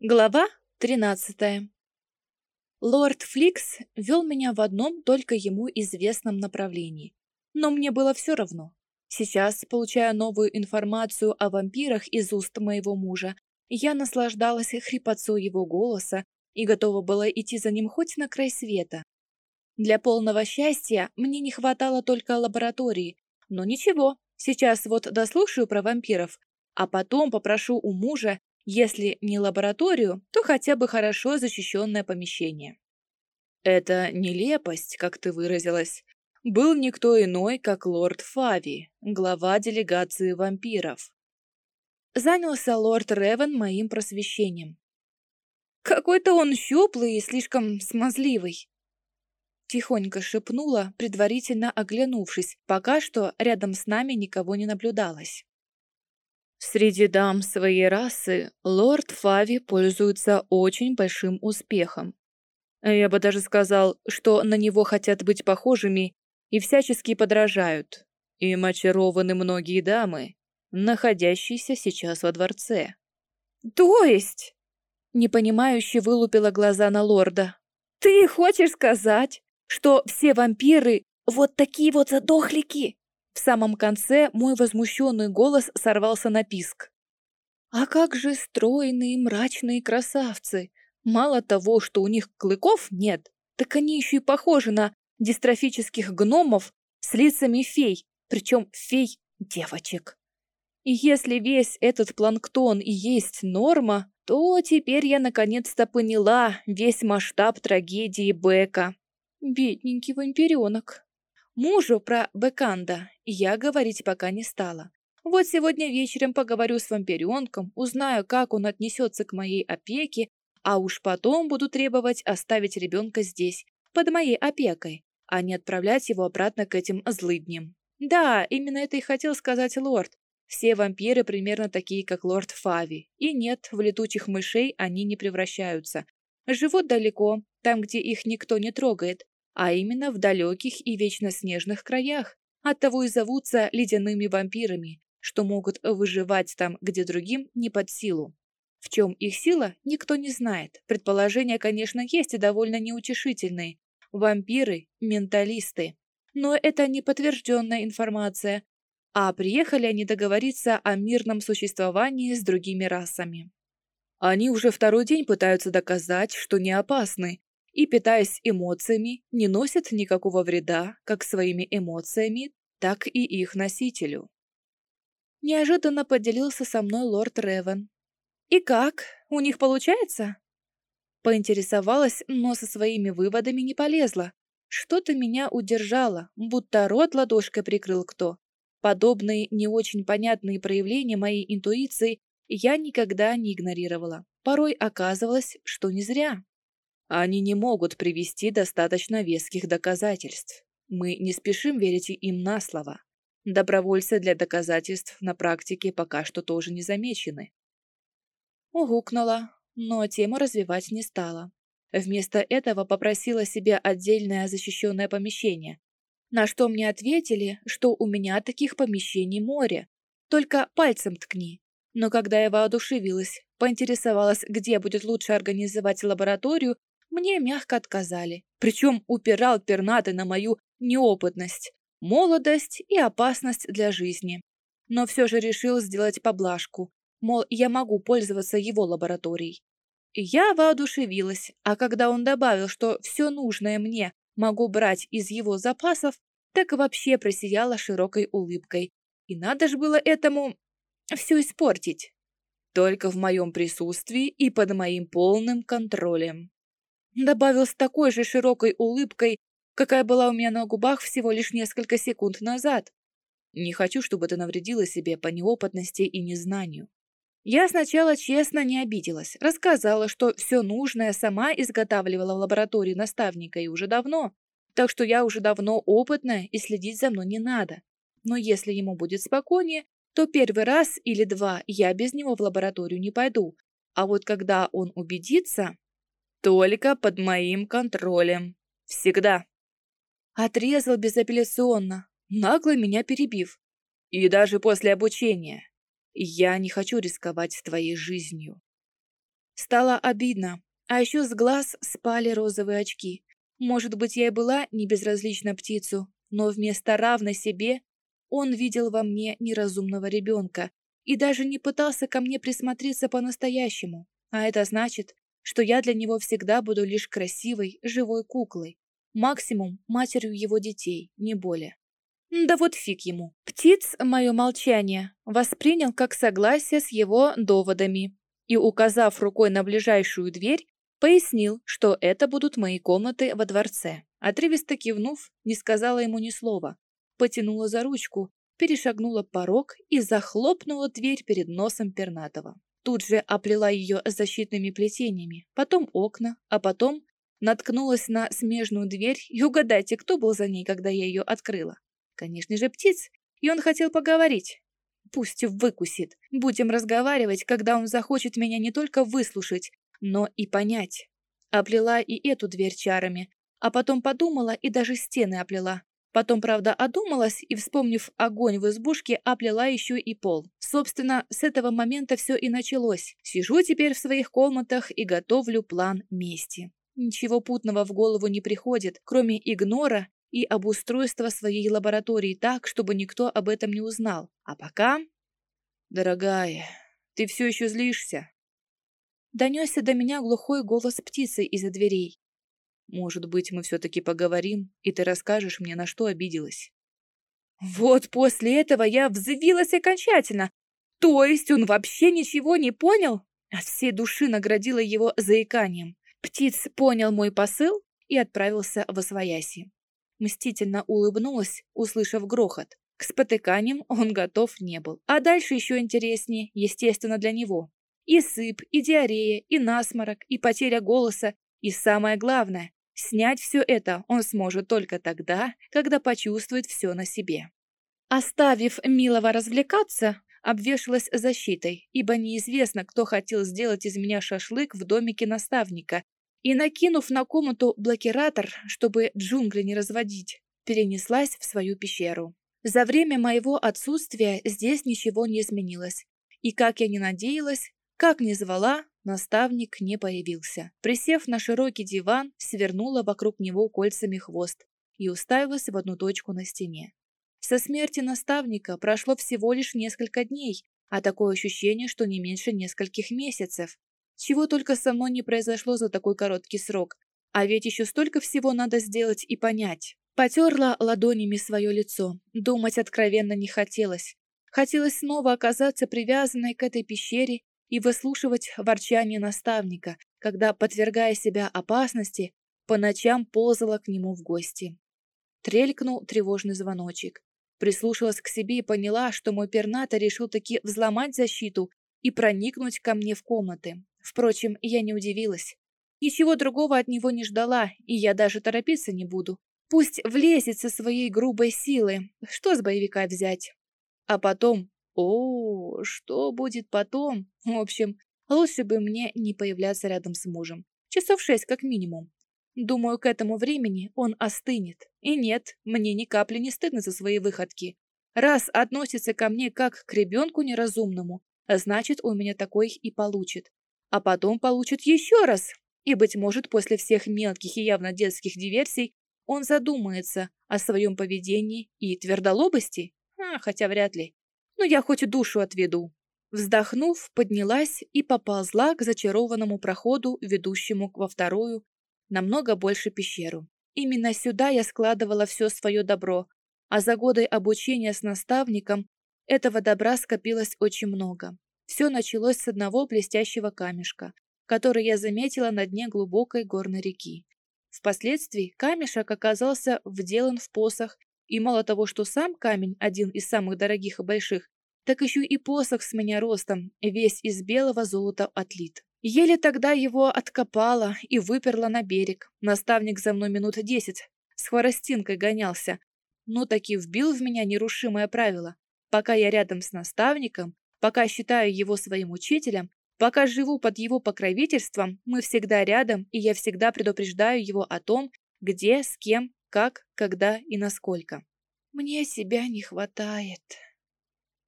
Глава 13. Лорд Фликс вел меня в одном только ему известном направлении. Но мне было все равно. Сейчас, получая новую информацию о вампирах из уст моего мужа, я наслаждалась хрипотцой его голоса и готова была идти за ним хоть на край света. Для полного счастья мне не хватало только лаборатории, но ничего, сейчас вот дослушаю про вампиров, а потом попрошу у мужа если не лабораторию, то хотя бы хорошо защищенное помещение. Это нелепость, как ты выразилась, был никто иной, как лорд Фави, глава делегации вампиров. Занялся лорд Ревен моим просвещением. Какой-то он щуплый и слишком смазливый. Тихонько шепнула, предварительно оглянувшись, пока что рядом с нами никого не наблюдалось. Среди дам своей расы лорд Фави пользуется очень большим успехом. Я бы даже сказал, что на него хотят быть похожими и всячески подражают. Им очарованы многие дамы, находящиеся сейчас во дворце. «То есть?» — непонимающе вылупила глаза на лорда. «Ты хочешь сказать, что все вампиры вот такие вот задохлики?» В самом конце мой возмущенный голос сорвался на писк. А как же стройные мрачные красавцы! Мало того, что у них клыков нет, так они еще и похожи на дистрофических гномов с лицами фей, причем фей девочек. И если весь этот планктон и есть норма, то теперь я наконец-то поняла весь масштаб трагедии Бека. Бедненький вампиренок. Мужу про Беканда я говорить пока не стала. Вот сегодня вечером поговорю с вампиренком, узнаю, как он отнесется к моей опеке, а уж потом буду требовать оставить ребенка здесь, под моей опекой, а не отправлять его обратно к этим злыдням. Да, именно это и хотел сказать лорд. Все вампиры примерно такие, как лорд Фави. И нет, в летучих мышей они не превращаются. Живут далеко, там, где их никто не трогает, а именно в далеких и вечно снежных краях. Оттого и зовутся ледяными вампирами, что могут выживать там, где другим не под силу. В чем их сила, никто не знает. Предположения, конечно, есть и довольно неутешительные. Вампиры – менталисты. Но это не подтвержденная информация. А приехали они договориться о мирном существовании с другими расами. Они уже второй день пытаются доказать, что не опасны, и, питаясь эмоциями, не носят никакого вреда как своими эмоциями, так и их носителю. Неожиданно поделился со мной лорд Ревен. «И как? У них получается?» Поинтересовалась, но со своими выводами не полезла. Что-то меня удержало, будто рот ладошкой прикрыл кто. Подобные не очень понятные проявления моей интуиции я никогда не игнорировала. Порой оказывалось, что не зря. Они не могут привести достаточно веских доказательств. Мы не спешим верить им на слово. Добровольцы для доказательств на практике пока что тоже не замечены. Угукнула, но тему развивать не стала. Вместо этого попросила себе отдельное защищенное помещение, на что мне ответили, что у меня таких помещений море, только пальцем ткни. Но когда я воодушевилась, поинтересовалась, где будет лучше организовать лабораторию, мне мягко отказали. Причем упирал пернатый на мою неопытность, молодость и опасность для жизни. Но все же решил сделать поблажку, мол, я могу пользоваться его лабораторией. Я воодушевилась, а когда он добавил, что все нужное мне могу брать из его запасов, так вообще просияла широкой улыбкой. И надо же было этому все испортить. Только в моем присутствии и под моим полным контролем добавил с такой же широкой улыбкой, какая была у меня на губах всего лишь несколько секунд назад. Не хочу, чтобы ты навредила себе по неопытности и незнанию. Я сначала честно не обиделась, рассказала, что все нужное сама изготавливала в лаборатории наставника и уже давно, так что я уже давно опытная и следить за мной не надо. Но если ему будет спокойнее, то первый раз или два я без него в лабораторию не пойду, а вот когда он убедится, только под моим контролем. Всегда. Отрезал безапелляционно, нагло меня перебив. И даже после обучения. Я не хочу рисковать твоей жизнью. Стало обидно, а еще с глаз спали розовые очки. Может быть, я и была не безразлична птицу, но вместо равной себе он видел во мне неразумного ребенка и даже не пытался ко мне присмотреться по-настоящему. А это значит, что я для него всегда буду лишь красивой, живой куклой, максимум матерью его детей, не более. Да вот фиг ему. Птиц мое молчание воспринял как согласие с его доводами и, указав рукой на ближайшую дверь, пояснил, что это будут мои комнаты во дворце. Отрывисто кивнув, не сказала ему ни слова, потянула за ручку, перешагнула порог и захлопнула дверь перед носом Пернатова. Тут же оплела ее защитными плетениями, потом окна, а потом наткнулась на смежную дверь и угадайте, кто был за ней, когда я ее открыла. Конечно же, птиц, и он хотел поговорить. Пусть выкусит. Будем разговаривать, когда он захочет меня не только выслушать, но и понять. Оплела и эту дверь чарами, а потом подумала и даже стены оплела. Потом, правда, одумалась и, вспомнив огонь в избушке, оплела еще и пол. Собственно, с этого момента все и началось. Сижу теперь в своих комнатах и готовлю план мести. Ничего путного в голову не приходит, кроме игнора и обустройства своей лаборатории так, чтобы никто об этом не узнал. А пока... «Дорогая, ты все еще злишься?» Донесся до меня глухой голос птицы из-за дверей. Может быть, мы все-таки поговорим, и ты расскажешь мне, на что обиделась. Вот после этого я взвилась окончательно. То есть он вообще ничего не понял? От всей души наградила его заиканием. Птиц понял мой посыл и отправился в освояси. Мстительно улыбнулась, услышав грохот. К спотыканиям он готов не был. А дальше еще интереснее, естественно, для него. И сыпь, и диарея, и насморок, и потеря голоса, и самое главное, Снять все это он сможет только тогда, когда почувствует все на себе. Оставив Милого развлекаться, обвешалась защитой, ибо неизвестно, кто хотел сделать из меня шашлык в домике наставника, и, накинув на комнату блокиратор, чтобы джунгли не разводить, перенеслась в свою пещеру. За время моего отсутствия здесь ничего не изменилось, и, как я не надеялась, как ни звала, Наставник не появился. Присев на широкий диван, свернула вокруг него кольцами хвост и уставилась в одну точку на стене. Со смерти наставника прошло всего лишь несколько дней, а такое ощущение, что не меньше нескольких месяцев. Чего только со мной не произошло за такой короткий срок. А ведь еще столько всего надо сделать и понять. Потерла ладонями свое лицо. Думать откровенно не хотелось. Хотелось снова оказаться привязанной к этой пещере и выслушивать ворчание наставника, когда, подвергая себя опасности, по ночам ползала к нему в гости. Трелькнул тревожный звоночек. Прислушалась к себе и поняла, что мой перната решил таки взломать защиту и проникнуть ко мне в комнаты. Впрочем, я не удивилась. Ничего другого от него не ждала, и я даже торопиться не буду. Пусть влезет со своей грубой силы. Что с боевика взять? А потом о, что будет потом? В общем, лучше бы мне не появляться рядом с мужем. Часов шесть как минимум. Думаю, к этому времени он остынет. И нет, мне ни капли не стыдно за свои выходки. Раз относится ко мне как к ребенку неразумному, значит, у меня такой и получит. А потом получит еще раз. И, быть может, после всех мелких и явно детских диверсий он задумается о своем поведении и твердолобости, а, хотя вряд ли но я хоть душу отведу. Вздохнув, поднялась и поползла к зачарованному проходу, ведущему во вторую, намного больше пещеру. Именно сюда я складывала все свое добро, а за годы обучения с наставником этого добра скопилось очень много. Все началось с одного блестящего камешка, который я заметила на дне глубокой горной реки. Впоследствии камешек оказался вделан в посох и мало того, что сам камень один из самых дорогих и больших, так еще и посох с меня ростом, весь из белого золота отлит. Еле тогда его откопала и выперла на берег. Наставник за мной минут десять с хворостинкой гонялся, но таки вбил в меня нерушимое правило. Пока я рядом с наставником, пока считаю его своим учителем, пока живу под его покровительством, мы всегда рядом, и я всегда предупреждаю его о том, где, с кем как, когда и насколько. Мне себя не хватает.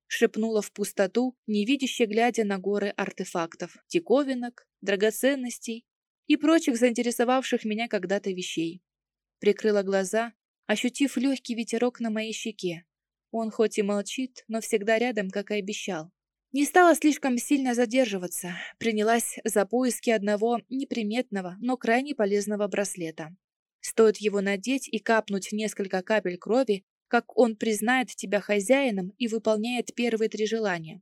шепнула в пустоту, невидяще глядя на горы артефактов, диковинок, драгоценностей и прочих заинтересовавших меня когда-то вещей. Прикрыла глаза, ощутив легкий ветерок на моей щеке. Он хоть и молчит, но всегда рядом, как и обещал. Не стала слишком сильно задерживаться, принялась за поиски одного неприметного, но крайне полезного браслета. Стоит его надеть и капнуть несколько капель крови, как он признает тебя хозяином и выполняет первые три желания.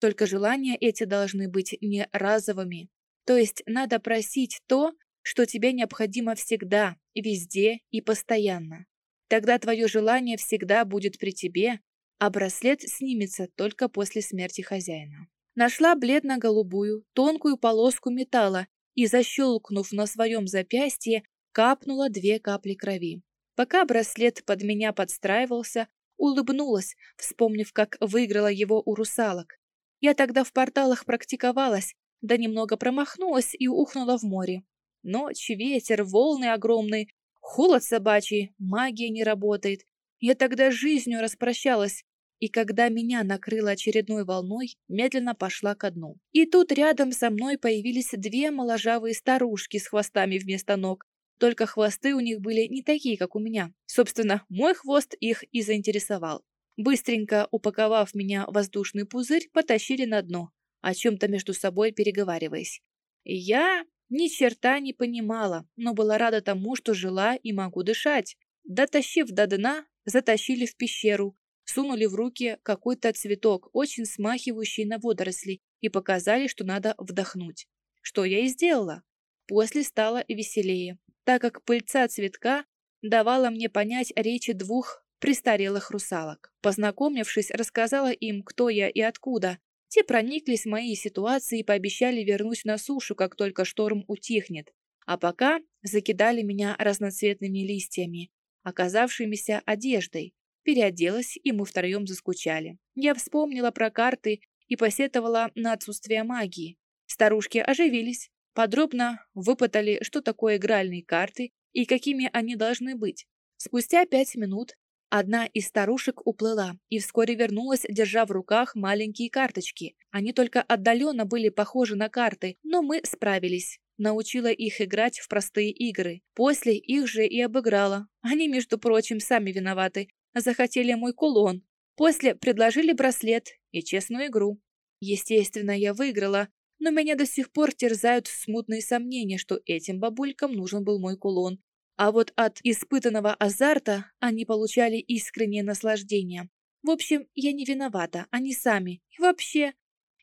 Только желания эти должны быть не разовыми. То есть надо просить то, что тебе необходимо всегда, везде и постоянно. Тогда твое желание всегда будет при тебе, а браслет снимется только после смерти хозяина. Нашла бледно-голубую, тонкую полоску металла и, защелкнув на своем запястье, капнула две капли крови. Пока браслет под меня подстраивался, улыбнулась, вспомнив, как выиграла его у русалок. Я тогда в порталах практиковалась, да немного промахнулась и ухнула в море. Ночь, ветер, волны огромные, холод собачий, магия не работает, я тогда жизнью распрощалась, и когда меня накрыло очередной волной, медленно пошла ко дну. И тут рядом со мной появились две моложавые старушки с хвостами вместо ног. Только хвосты у них были не такие, как у меня. Собственно, мой хвост их и заинтересовал. Быстренько упаковав меня в воздушный пузырь, потащили на дно, о чем-то между собой переговариваясь. Я ни черта не понимала, но была рада тому, что жила и могу дышать. Дотащив до дна, затащили в пещеру, сунули в руки какой-то цветок, очень смахивающий на водоросли, и показали, что надо вдохнуть. Что я и сделала. После стало веселее, так как пыльца цветка давала мне понять речи двух престарелых русалок. Познакомившись, рассказала им, кто я и откуда. Те прониклись моей ситуацией и пообещали вернуть на сушу, как только шторм утихнет. А пока закидали меня разноцветными листьями, оказавшимися одеждой. Переоделась, и мы втроем заскучали. Я вспомнила про карты и посетовала на отсутствие магии. Старушки оживились, подробно выпытали, что такое игральные карты и какими они должны быть. Спустя пять минут одна из старушек уплыла и вскоре вернулась, держа в руках маленькие карточки. Они только отдаленно были похожи на карты, но мы справились. Научила их играть в простые игры. После их же и обыграла. Они, между прочим, сами виноваты. Захотели мой кулон. После предложили браслет и честную игру. Естественно, я выиграла, но меня до сих пор терзают смутные сомнения, что этим бабулькам нужен был мой кулон. А вот от испытанного азарта они получали искреннее наслаждение. В общем, я не виновата, они сами. И вообще,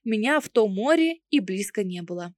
меня в том море и близко не было.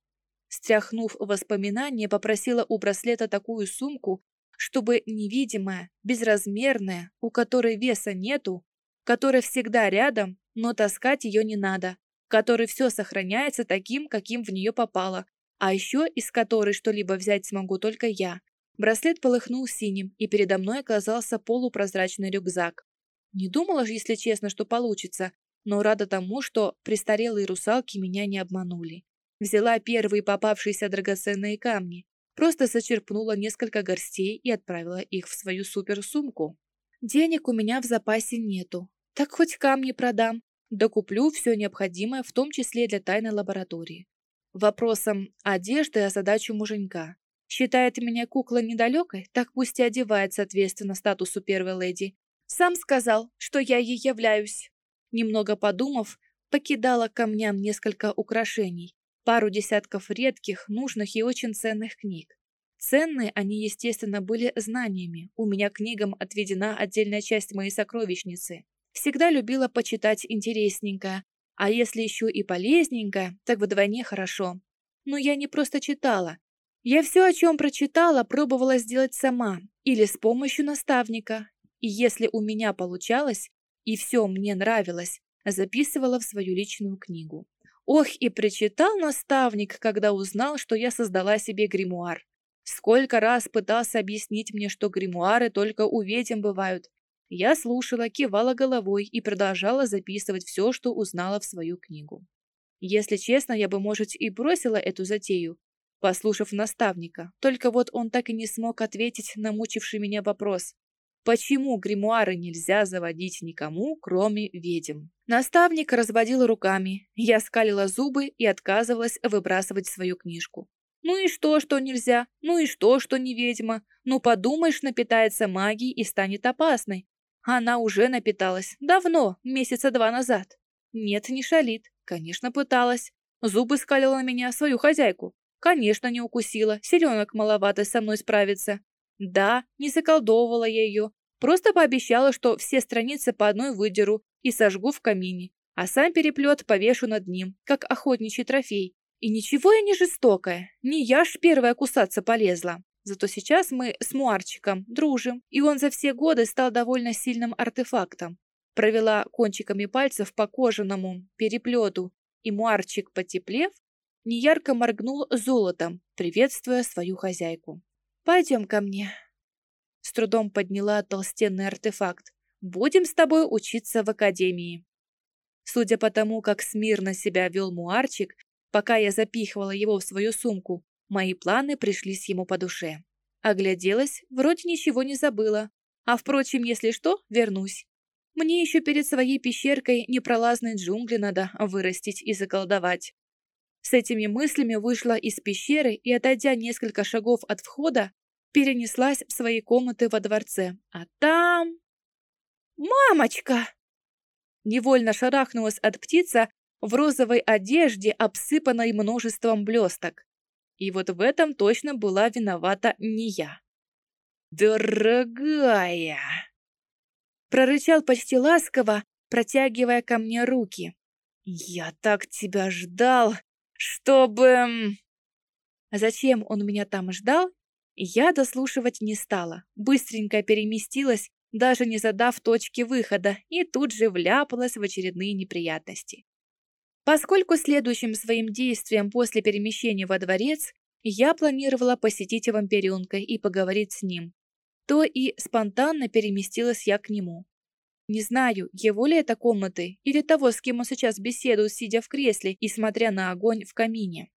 Стряхнув воспоминания, попросила у браслета такую сумку, чтобы невидимая, безразмерная, у которой веса нету, которая всегда рядом, но таскать ее не надо, которой все сохраняется таким, каким в нее попало, а еще из которой что-либо взять смогу только я. Браслет полыхнул синим, и передо мной оказался полупрозрачный рюкзак. Не думала же, если честно, что получится, но рада тому, что престарелые русалки меня не обманули. Взяла первые попавшиеся драгоценные камни, просто зачерпнула несколько горстей и отправила их в свою суперсумку. Денег у меня в запасе нету, так хоть камни продам, да куплю все необходимое, в том числе для тайной лаборатории. Вопросом одежды озадачу муженька. Считает меня кукла недалекой, так пусть и одевает соответственно статусу первой леди. Сам сказал, что я ей являюсь. Немного подумав, покидала камням несколько украшений, пару десятков редких, нужных и очень ценных книг. Ценные они, естественно, были знаниями. У меня книгам отведена отдельная часть моей сокровищницы. Всегда любила почитать интересненькое, а если еще и полезненькое, так вдвойне хорошо. Но я не просто читала. Я все, о чем прочитала, пробовала сделать сама или с помощью наставника. И если у меня получалось, и все мне нравилось, записывала в свою личную книгу. Ох, и причитал наставник, когда узнал, что я создала себе гримуар. Сколько раз пытался объяснить мне, что гримуары только у ведьм бывают. Я слушала, кивала головой и продолжала записывать все, что узнала в свою книгу. Если честно, я бы, может, и бросила эту затею, послушав наставника. Только вот он так и не смог ответить на мучивший меня вопрос. Почему гримуары нельзя заводить никому, кроме ведьм? Наставник разводил руками. Я скалила зубы и отказывалась выбрасывать свою книжку. Ну и что, что нельзя? Ну и что, что не ведьма? Ну подумаешь, напитается магией и станет опасной. Она уже напиталась. Давно, месяца два назад. Нет, не шалит. Конечно, пыталась. Зубы скалила на меня, свою хозяйку. Конечно, не укусила. Селенок маловато со мной справиться. Да, не заколдовывала я ее. Просто пообещала, что все страницы по одной выдеру и сожгу в камине, а сам переплет повешу над ним, как охотничий трофей. И ничего я не жестокая, не я ж первая кусаться полезла. Зато сейчас мы с Муарчиком дружим, и он за все годы стал довольно сильным артефактом. Провела кончиками пальцев по кожаному переплету, и Муарчик, потеплев, неярко моргнул золотом, приветствуя свою хозяйку. «Пойдем ко мне». С трудом подняла толстенный артефакт. «Будем с тобой учиться в академии». Судя по тому, как смирно себя вел Муарчик, пока я запихивала его в свою сумку, мои планы пришлись ему по душе. Огляделась, вроде ничего не забыла. А впрочем, если что, вернусь. Мне еще перед своей пещеркой непролазные джунгли надо вырастить и заколдовать. С этими мыслями вышла из пещеры и, отойдя несколько шагов от входа, перенеслась в свои комнаты во дворце. А там... «Мамочка!» Невольно шарахнулась от птица в розовой одежде, обсыпанной множеством блесток. И вот в этом точно была виновата не я. «Дорогая!» Прорычал почти ласково, протягивая ко мне руки. «Я так тебя ждал!» чтобы... Зачем он меня там ждал, я дослушивать не стала. Быстренько переместилась, даже не задав точки выхода, и тут же вляпалась в очередные неприятности. Поскольку следующим своим действием после перемещения во дворец я планировала посетить вампиренка и поговорить с ним, то и спонтанно переместилась я к нему. Не знаю, его ли это комнаты, или того, с кем он сейчас беседует, сидя в кресле и смотря на огонь в камине.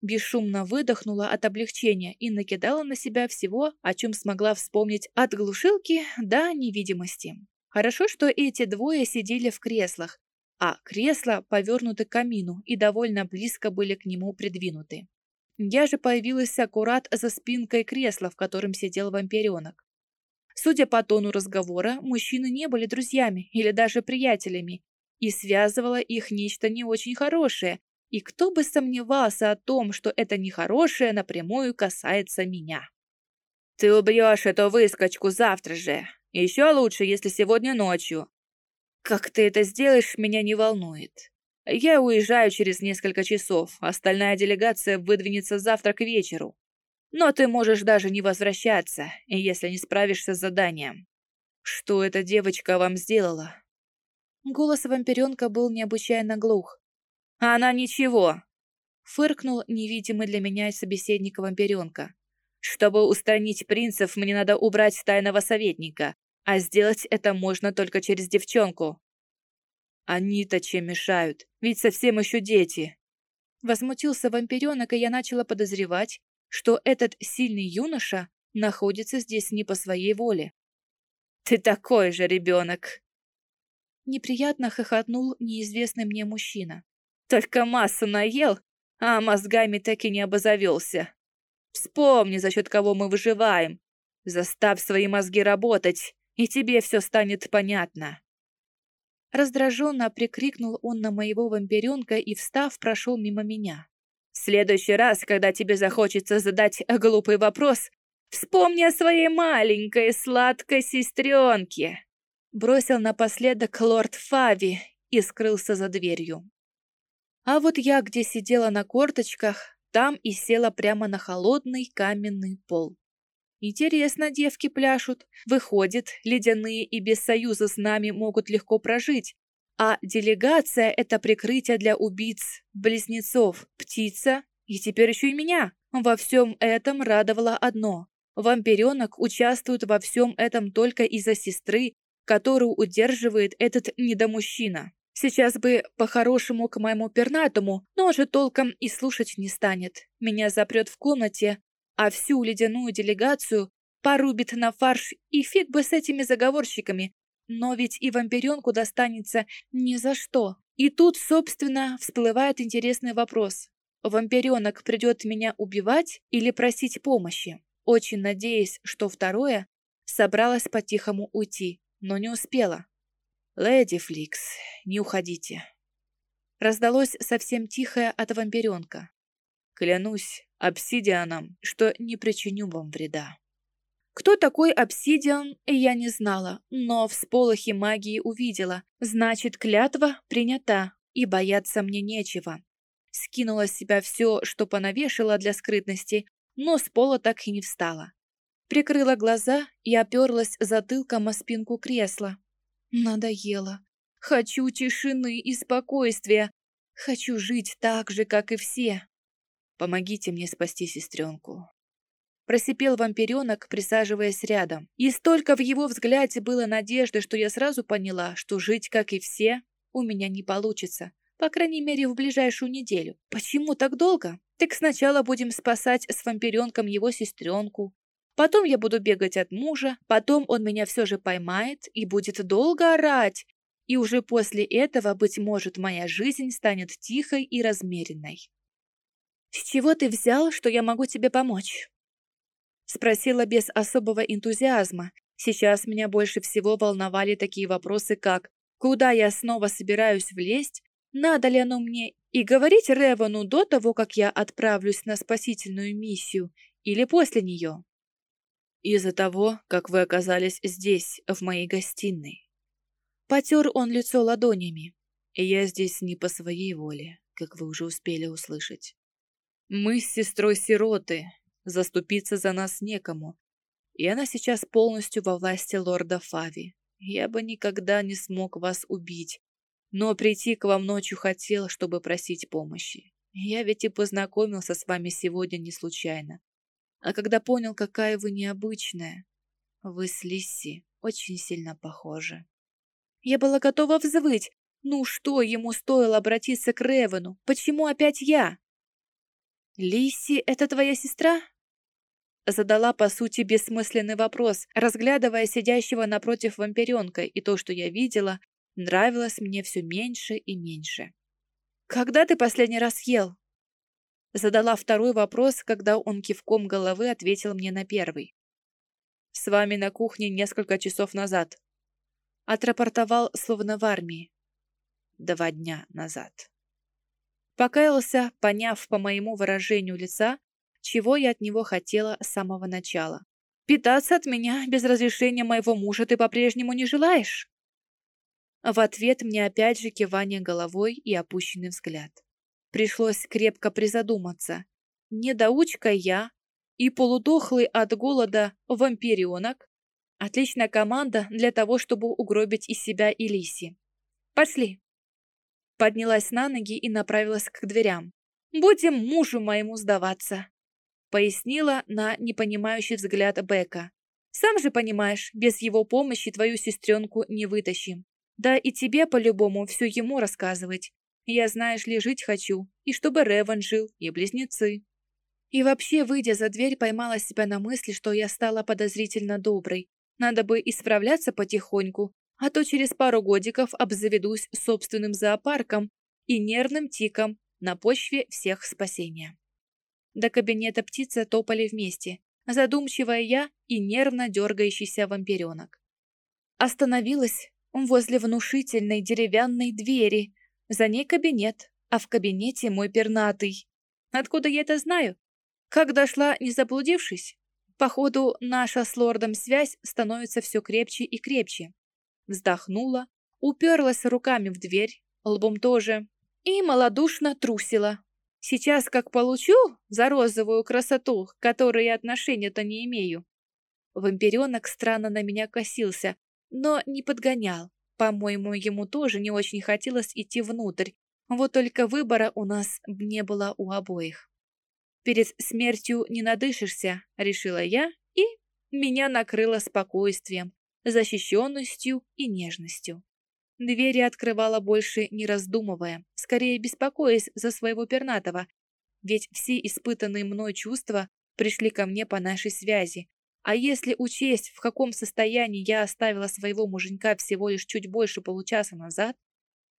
Бесшумно выдохнула от облегчения и накидала на себя всего, о чем смогла вспомнить от глушилки до невидимости. Хорошо, что эти двое сидели в креслах, а кресла повернуты к камину и довольно близко были к нему придвинуты. Я же появилась аккурат за спинкой кресла, в котором сидел вампиренок. Судя по тону разговора, мужчины не были друзьями или даже приятелями, и связывало их нечто не очень хорошее, и кто бы сомневался о том, что это нехорошее напрямую касается меня. «Ты убьешь эту выскочку завтра же. Еще лучше, если сегодня ночью. Как ты это сделаешь, меня не волнует. Я уезжаю через несколько часов, остальная делегация выдвинется завтра к вечеру. Но ты можешь даже не возвращаться, если не справишься с заданием. Что эта девочка вам сделала?» Голос вампиренка был необычайно глух. «Она ничего!» Фыркнул невидимый для меня собеседник вампиренка. «Чтобы устранить принцев, мне надо убрать тайного советника, а сделать это можно только через девчонку». «Они-то чем мешают? Ведь совсем еще дети!» Возмутился вампиренок, и я начала подозревать, что этот сильный юноша находится здесь не по своей воле. «Ты такой же ребенок!» Неприятно хохотнул неизвестный мне мужчина. «Только массу наел, а мозгами так и не обозавелся. Вспомни, за счет кого мы выживаем. Заставь свои мозги работать, и тебе все станет понятно». Раздраженно прикрикнул он на моего вампиренка и, встав, прошел мимо меня. В следующий раз, когда тебе захочется задать глупый вопрос, вспомни о своей маленькой сладкой сестренке!» Бросил напоследок лорд Фави и скрылся за дверью. А вот я, где сидела на корточках, там и села прямо на холодный каменный пол. Интересно, девки пляшут. Выходит, ледяные и без союза с нами могут легко прожить, а делегация — это прикрытие для убийц, близнецов, птица и теперь еще и меня. Во всем этом радовало одно. Вампиренок участвует во всем этом только из-за сестры, которую удерживает этот недомужчина. Сейчас бы по-хорошему к моему пернатому, но уже толком и слушать не станет. Меня запрет в комнате, а всю ледяную делегацию порубит на фарш, и фиг бы с этими заговорщиками. Но ведь и вампиренку достанется ни за что. И тут, собственно, всплывает интересный вопрос. Вампиренок придет меня убивать или просить помощи? Очень надеясь, что второе, собралась по-тихому уйти, но не успела. «Леди Фликс, не уходите». Раздалось совсем тихое от вампиренка. «Клянусь обсидианом, что не причиню вам вреда». Кто такой обсидиан, я не знала, но в сполохе магии увидела. Значит, клятва принята, и бояться мне нечего. Скинула с себя все, что понавешала для скрытности, но с пола так и не встала. Прикрыла глаза и оперлась затылком о спинку кресла. Надоело. Хочу тишины и спокойствия. Хочу жить так же, как и все. Помогите мне спасти сестренку. Просипел вампиренок, присаживаясь рядом. И столько в его взгляде было надежды, что я сразу поняла, что жить, как и все, у меня не получится. По крайней мере, в ближайшую неделю. Почему так долго? Так сначала будем спасать с вампиренком его сестренку. Потом я буду бегать от мужа. Потом он меня все же поймает и будет долго орать. И уже после этого, быть может, моя жизнь станет тихой и размеренной. «С чего ты взял, что я могу тебе помочь?» Спросила без особого энтузиазма. Сейчас меня больше всего волновали такие вопросы, как «Куда я снова собираюсь влезть? Надо ли оно мне?» И говорить Ревану до того, как я отправлюсь на спасительную миссию, или после нее? Из-за того, как вы оказались здесь, в моей гостиной. Потер он лицо ладонями. Я здесь не по своей воле, как вы уже успели услышать. Мы с сестрой сироты, Заступиться за нас некому. И она сейчас полностью во власти лорда Фави. Я бы никогда не смог вас убить, но прийти к вам ночью хотел, чтобы просить помощи. Я ведь и познакомился с вами сегодня не случайно. А когда понял, какая вы необычная, вы с Лисси очень сильно похожи. Я была готова взвыть. Ну что ему стоило обратиться к Ревену? Почему опять я? Лисси — это твоя сестра? Задала, по сути, бессмысленный вопрос, разглядывая сидящего напротив вампиренка, и то, что я видела, нравилось мне все меньше и меньше. «Когда ты последний раз ел?» Задала второй вопрос, когда он кивком головы ответил мне на первый. «С вами на кухне несколько часов назад». Отрапортовал, словно в армии. Два дня назад. Покаялся, поняв по моему выражению лица, чего я от него хотела с самого начала. «Питаться от меня без разрешения моего мужа ты по-прежнему не желаешь?» В ответ мне опять же кивание головой и опущенный взгляд. Пришлось крепко призадуматься. Недоучка я и полудохлый от голода вампиренок. Отличная команда для того, чтобы угробить из себя и Лиси. Пошли. Поднялась на ноги и направилась к дверям. Будем мужу моему сдаваться пояснила на непонимающий взгляд Бека. «Сам же понимаешь, без его помощи твою сестренку не вытащим. Да и тебе по-любому все ему рассказывать. Я, знаешь ли, жить хочу, и чтобы Реван жил, и близнецы». И вообще, выйдя за дверь, поймала себя на мысли, что я стала подозрительно доброй. Надо бы исправляться потихоньку, а то через пару годиков обзаведусь собственным зоопарком и нервным тиком на почве всех спасения. До кабинета птицы топали вместе, задумчивая я и нервно дергающийся вампиренок. Остановилась возле внушительной деревянной двери. За ней кабинет, а в кабинете мой пернатый. Откуда я это знаю? Как дошла, не заблудившись? Походу, наша с лордом связь становится все крепче и крепче. Вздохнула, уперлась руками в дверь, лбом тоже, и малодушно трусила, Сейчас как получу за розовую красоту, к которой я отношения-то не имею. Вампиренок странно на меня косился, но не подгонял. По-моему, ему тоже не очень хотелось идти внутрь. Вот только выбора у нас не было у обоих. Перед смертью не надышишься, решила я, и меня накрыло спокойствием, защищенностью и нежностью. Двери открывала больше не раздумывая, скорее беспокоясь за своего пернатого, ведь все испытанные мной чувства пришли ко мне по нашей связи, А если учесть, в каком состоянии я оставила своего муженька всего лишь чуть больше получаса назад,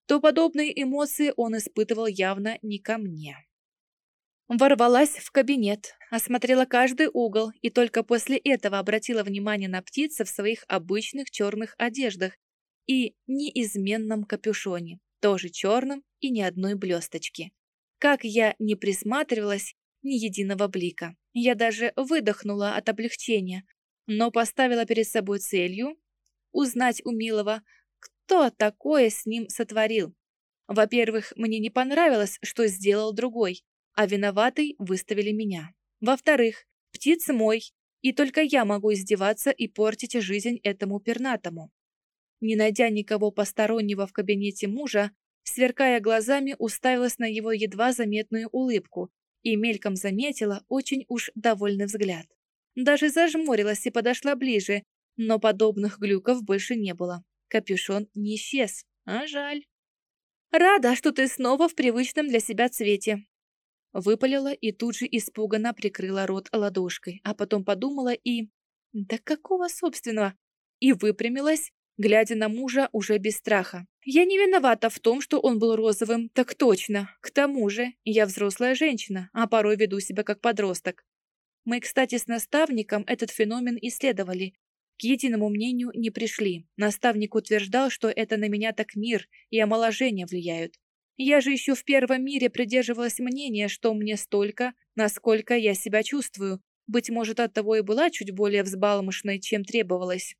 то подобные эмоции он испытывал явно не ко мне. Ворвалась в кабинет, осмотрела каждый угол и только после этого обратила внимание на птиц в своих обычных черных одеждах и неизменном капюшоне, тоже черном и ни одной блесточки. Как я не присматривалась, ни единого блика. Я даже выдохнула от облегчения, но поставила перед собой целью узнать у Милова, кто такое с ним сотворил. Во-первых, мне не понравилось, что сделал другой, а виноватый выставили меня. Во-вторых, птиц мой, и только я могу издеваться и портить жизнь этому пернатому. Не найдя никого постороннего в кабинете мужа, сверкая глазами, уставилась на его едва заметную улыбку и мельком заметила очень уж довольный взгляд. Даже зажмурилась и подошла ближе, но подобных глюков больше не было. Капюшон не исчез, а жаль. «Рада, что ты снова в привычном для себя цвете», Выпалила и тут же испуганно прикрыла рот ладошкой, а потом подумала и... Да какого собственного? И выпрямилась, глядя на мужа уже без страха. Я не виновата в том, что он был розовым, так точно. К тому же, я взрослая женщина, а порой веду себя как подросток. Мы, кстати, с наставником этот феномен исследовали. К единому мнению не пришли. Наставник утверждал, что это на меня так мир и омоложение влияют. Я же еще в первом мире придерживалась мнения, что мне столько, насколько я себя чувствую. Быть может, оттого и была чуть более взбалмошной, чем требовалось.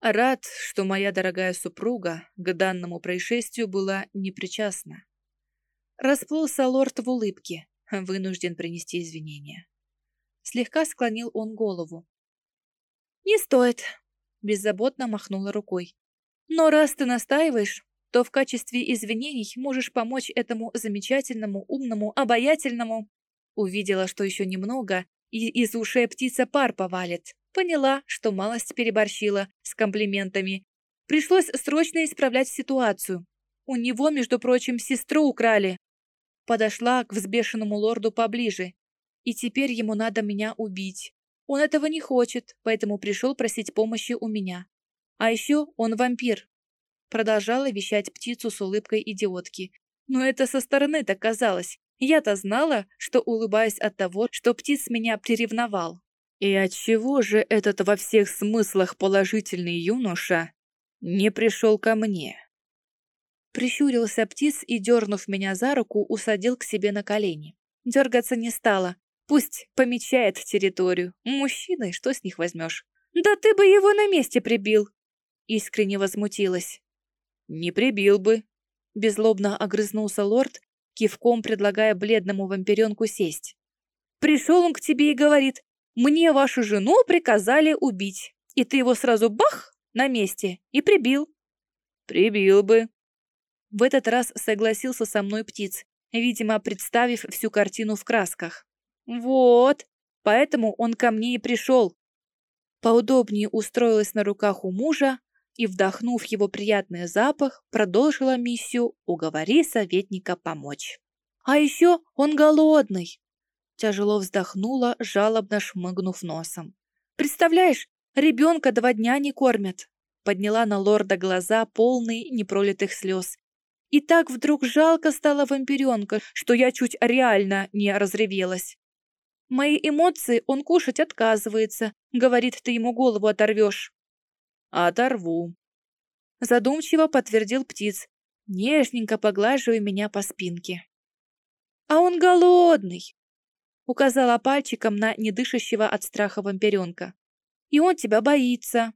Рад, что моя дорогая супруга к данному происшествию была непричастна. Расплылся лорд в улыбке, вынужден принести извинения. Слегка склонил он голову. «Не стоит», — беззаботно махнула рукой. «Но раз ты настаиваешь, то в качестве извинений можешь помочь этому замечательному, умному, обаятельному. Увидела, что еще немного, и из ушей птица пар повалит. Поняла, что малость переборщила с комплиментами. Пришлось срочно исправлять ситуацию. У него, между прочим, сестру украли. Подошла к взбешенному лорду поближе. И теперь ему надо меня убить. Он этого не хочет, поэтому пришел просить помощи у меня. А еще он вампир, Продолжала вещать птицу с улыбкой идиотки. Но это со стороны так казалось. Я-то знала, что улыбаюсь от того, что птиц меня приревновал. И отчего же этот во всех смыслах положительный юноша не пришел ко мне? Прищурился птиц и, дернув меня за руку, усадил к себе на колени. Дергаться не стала. Пусть помечает территорию. Мужчины, что с них возьмешь? Да ты бы его на месте прибил! Искренне возмутилась. «Не прибил бы», — беззлобно огрызнулся лорд, кивком предлагая бледному вампиренку сесть. «Пришел он к тебе и говорит, мне вашу жену приказали убить, и ты его сразу бах на месте и прибил». «Прибил бы». В этот раз согласился со мной птиц, видимо, представив всю картину в красках. «Вот, поэтому он ко мне и пришел». Поудобнее устроилась на руках у мужа, и, вдохнув его приятный запах, продолжила миссию «Уговори советника помочь». «А еще он голодный!» Тяжело вздохнула, жалобно шмыгнув носом. «Представляешь, ребенка два дня не кормят!» Подняла на лорда глаза, полные непролитых слез. И так вдруг жалко стало вампиренка, что я чуть реально не разревелась. Мои эмоции он кушать отказывается. Говорит, ты ему голову оторвешь. «Оторву», — задумчиво подтвердил птиц, нежненько поглаживая меня по спинке. «А он голодный!» — указала пальчиком на недышащего от страха вампиренка. «И он тебя боится!»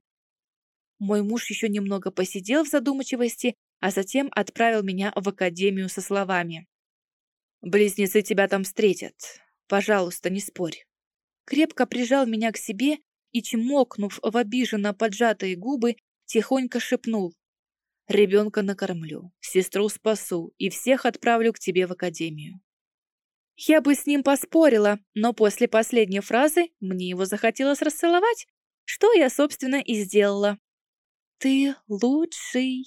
Мой муж еще немного посидел в задумчивости, а затем отправил меня в академию со словами. «Близнецы тебя там встретят. Пожалуйста, не спорь». Крепко прижал меня к себе и, чмокнув в обиженно поджатые губы, тихонько шепнул. «Ребенка накормлю, сестру спасу и всех отправлю к тебе в академию». Я бы с ним поспорила, но после последней фразы мне его захотелось расцеловать, что я, собственно, и сделала. «Ты лучший!»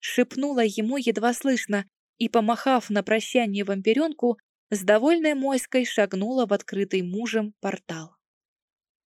шепнула ему едва слышно и, помахав на прощание вампиренку, с довольной моськой шагнула в открытый мужем портал.